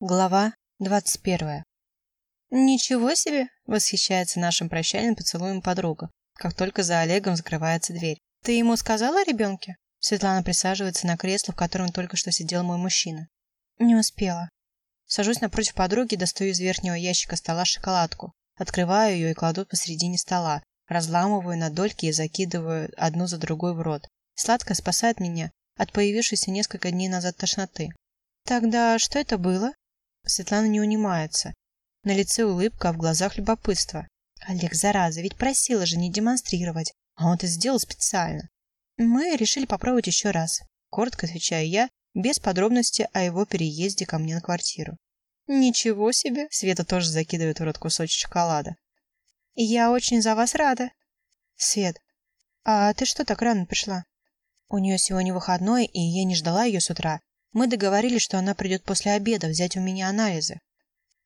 Глава двадцать первая. «Ничего себе!» – восхищается нашим прощальным поцелуем подруга, как только за Олегом закрывается дверь. «Ты ему сказала о ребенке?» Светлана присаживается на кресло, в котором только что сидел мой мужчина. «Не успела». Сажусь напротив подруги, достаю из верхнего ящика стола шоколадку, открываю ее и кладу посередине стола, разламываю на дольки и закидываю одну за другой в рот. Сладкое спасает меня от появившейся несколько дней назад тошноты. «Тогда что это было?» Светлана не унимается. На лице улыбка, а в глазах любопытство. Олег, зараза, ведь просила же не демонстрировать, а он это сделал специально. Мы решили попробовать еще раз. Коротко отвечаю я, без подробностей о его переезде ко мне на квартиру. Ничего себе! Света тоже закидывает в рот кусочек шоколада. Я очень за вас рада. Свет, а ты что так рано пришла? У нее сегодня выходной, и я не ждала ее с утра. Мы договорились, что она придет после обеда взять у меня анализы.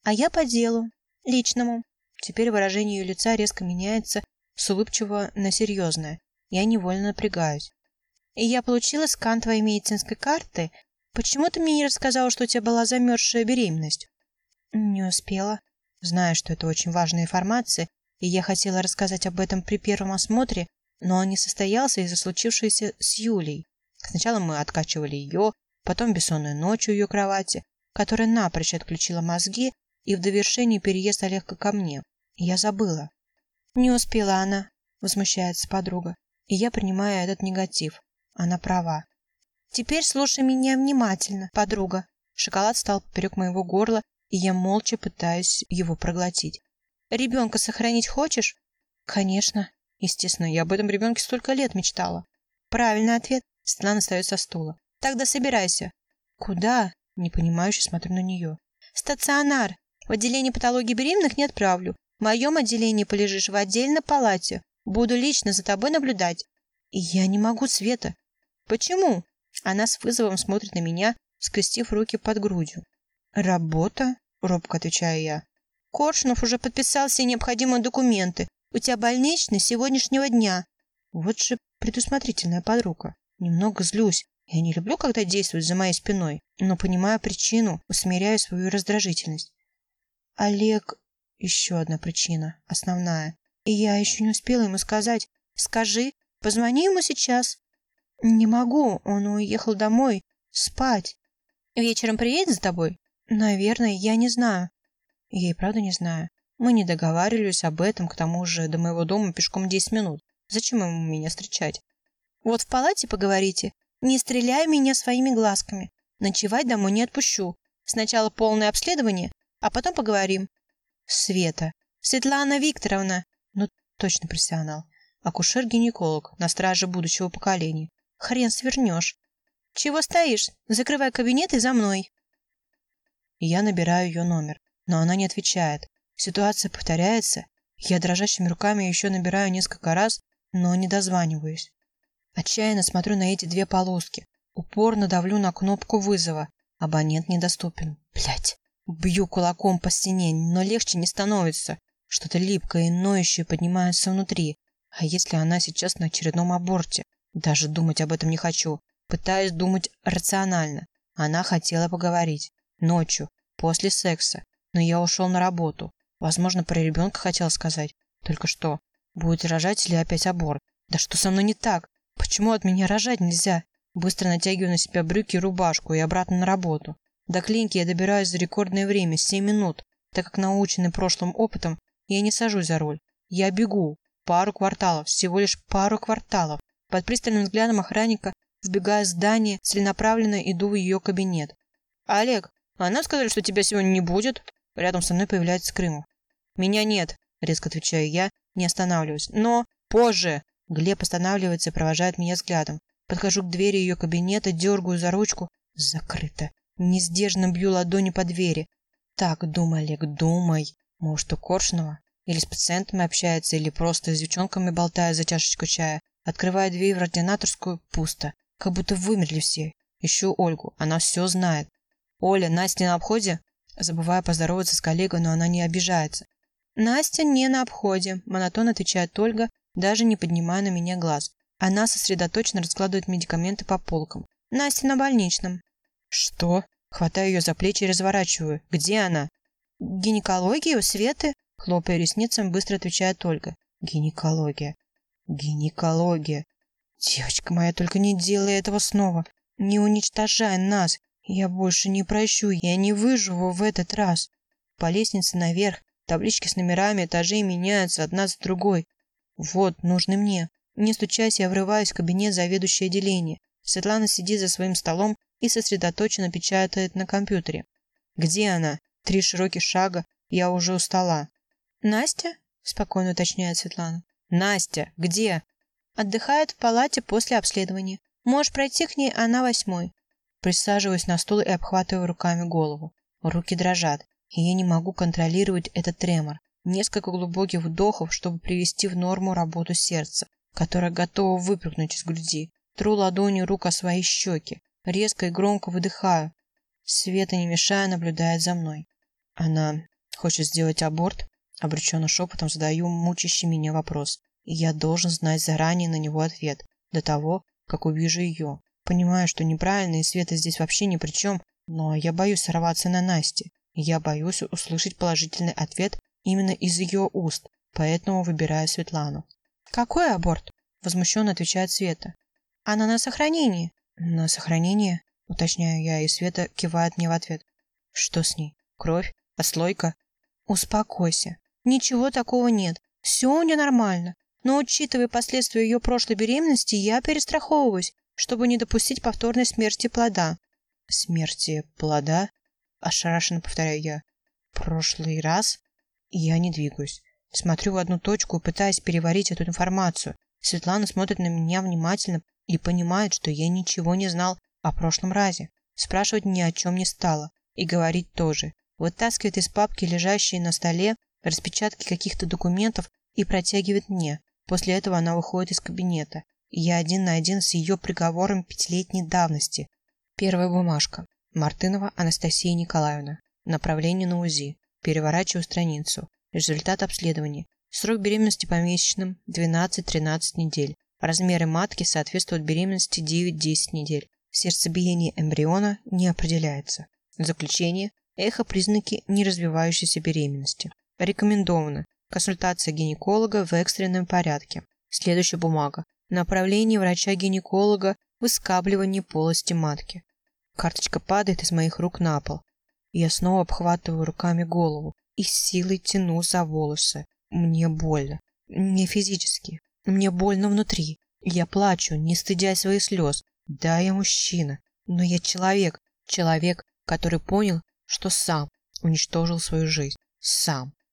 А я по делу, личному. Теперь выражение ее лица резко меняется с улыбчивого на серьезное. Я невольно напрягаюсь. И я получила скан твоей медицинской карты. Почему ты мне не рассказала, что у тебя была замерзшая беременность? Не успела. Знаю, что это очень важная информация, и я хотела рассказать об этом при первом осмотре, но он не состоялся из-за случившегося с Юлей. Сначала мы откачивали ее, потом бессонную ночь у ее кровати, которая напрочь отключила мозги, и в довершении переезд Олега ко мне. я забыла. Не успела она, возмущается подруга, и я принимаю этот негатив. Она права. Теперь слушай меня внимательно, подруга. Шоколад стал поперек моего горла, и я молча пытаюсь его проглотить. Ребенка сохранить хочешь? Конечно. Естественно, я об этом ребенке столько лет мечтала. Правильный ответ. Светлана встает со стула. Тогда собирайся. Куда? Непонимающе смотрю на нее. Стационар. В отделение патологии беременных не отправлю. В моем отделении полежишь в отдельной палате. Буду лично за тобой наблюдать. Я не могу, Света. Почему? Она с вызовом смотрит на меня, скрестив руки под грудью. Работа? Робко отвечаю я. Коршунов уже подписал все необходимые документы. У тебя больничный сегодняшнего дня. Вот же предусмотрительная подруга. Немного злюсь. Я не люблю, когда действуют за моей спиной, но понимаю причину, усмиряю свою раздражительность. Олег... Еще одна причина, основная. И я еще не успела ему сказать. Скажи, позвони ему сейчас. Не могу, он уехал домой. Спать. Вечером приедет за тобой? Наверное, я не знаю. Я и правда не знаю. Мы не договаривались об этом, к тому же до моего дома пешком 10 минут. Зачем ему меня встречать? Вот в палате поговорите. Не стреляй меня своими глазками. Ночевать домой не отпущу. Сначала полное обследование, а потом поговорим. Света. Светлана Викторовна. Ну, точно профессионал. Акушер-гинеколог на страже будущего поколения. Хрен свернешь. Чего стоишь? Закрывай кабинет и за мной. Я набираю ее номер, но она не отвечает. Ситуация повторяется. Я дрожащими руками еще набираю несколько раз, но не дозваниваюсь. Отчаянно смотрю на эти две полоски. Упорно давлю на кнопку вызова. Абонент недоступен. Блять. Бью кулаком по стене, но легче не становится. Что-то липкое и ноющее поднимается внутри. А если она сейчас на очередном аборте? Даже думать об этом не хочу. Пытаюсь думать рационально. Она хотела поговорить. Ночью, после секса. Но я ушел на работу. Возможно, про ребенка хотела сказать. Только что? Будет рожать или опять аборт? Да что со мной не так? Почему от меня рожать нельзя? Быстро натягиваю на себя брюки и рубашку и обратно на работу. До клиники я добираюсь за рекордное время, 7 минут, так как наученный прошлым опытом, я не сажусь за руль. Я бегу. Пару кварталов, всего лишь пару кварталов. Под пристальным взглядом охранника вбегаю в здание, целенаправленно иду в ее кабинет. «Олег, а нам сказали, что тебя сегодня не будет?» Рядом со мной появляется Крымов. «Меня нет», — резко отвечаю я, не останавливаюсь. «Но позже!» Глеб останавливается и провожает меня взглядом. Подхожу к двери ее кабинета, дергаю за ручку. Закрыто. Нездержно бью ладони по двери. Так, думай, Олег, думай. Может, у Коршунова? Или с пациентами общается, или просто с девчонками болтает за чашечку чая. Открываю дверь в ординаторскую. Пусто. Как будто вымерли все. Ищу Ольгу. Она все знает. Оля, Настя на обходе? Забываю поздороваться с коллегой, но она не обижается. Настя не на обходе, монотонно отвечает Ольга, даже не поднимая на меня глаз. Она сосредоточенно раскладывает медикаменты по полкам. Настя на больничном. Что? Хватаю ее за плечи и разворачиваю. Где она? Гинекология у Светы? Хлопая ресницами, быстро отвечает Ольга. Гинекология. Гинекология. Девочка моя, только не делай этого снова. Не уничтожай нас. Я больше не прощу, я не выживу в этот раз. По лестнице наверх, таблички с номерами этажей меняются одна за другой. Вот, нужны мне. Не стучась, я врываюсь в кабинет заведующей отделения. Светлана сидит за своим столом и сосредоточенно печатает на компьютере. Где она? Три широких шага, я уже устала. Настя? Спокойно уточняет Светлана. Настя, где? Отдыхает в палате после обследования. Можешь пройти к ней, она восьмой. Присаживаюсь на стул и обхватываю руками голову. Руки дрожат, и я не могу контролировать этот тремор. Несколько глубоких вдохов, чтобы привести в норму работу сердца, которое готово выпрыгнуть из груди. Тру ладонью рук о свои щеки. Резко и громко выдыхаю. Света, не мешая, наблюдает за мной. Она хочет сделать аборт? Обреченно шепотом задаю мучащий меня вопрос. И я должен знать заранее на него ответ, до того, как увижу ее. Понимаю, что неправильно, и Света здесь вообще ни при чем, но я боюсь сорваться на Насте. Я боюсь услышать положительный ответ именно из ее уст, поэтому выбираю Светлану. «Какой аборт?» – возмущенно отвечает Света. «Она на сохранении». «На сохранение?» – уточняю я, и Света кивает мне в ответ. «Что с ней? Кровь? Ослойка?» «Успокойся. Ничего такого нет. Все у нее нормально. Но, учитывая последствия ее прошлой беременности, я перестраховываюсь, чтобы не допустить повторной смерти плода. Смерти плода? Ошарашенно повторяю я. Прошлый раз? Я не двигаюсь. Смотрю в одну точку и пытаюсь переварить эту информацию. Светлана смотрит на меня внимательно и понимает, что я ничего не знал о прошлом разе. Спрашивать ни о чем не стала. И говорить тоже. Вытаскивает из папки, лежащей на столе, распечатки каких-то документов и протягивает мне. После этого она выходит из кабинета. Я один на один с ее приговором пятилетней давности. Первая бумажка. Мартынова Анастасия Николаевна. Направление на УЗИ. Переворачиваю страницу. Результат обследования. Срок беременности по месячным 12-13 недель. Размеры матки соответствуют беременности 9-10 недель. Сердцебиение эмбриона не определяется. Заключение. Эхо признаки неразвивающейся беременности. Рекомендовано. Консультация гинеколога в экстренном порядке. Следующая бумага. Направление врача-гинеколога выскабливание полости матки. Карточка падает из моих рук на пол. Я снова обхватываю руками голову и силой тяну за волосы. Мне больно. Не физически. Мне больно внутри. Я плачу, не стыдя своих слез. Да, я мужчина, но я человек. Человек, который понял, что сам уничтожил свою жизнь. Сам.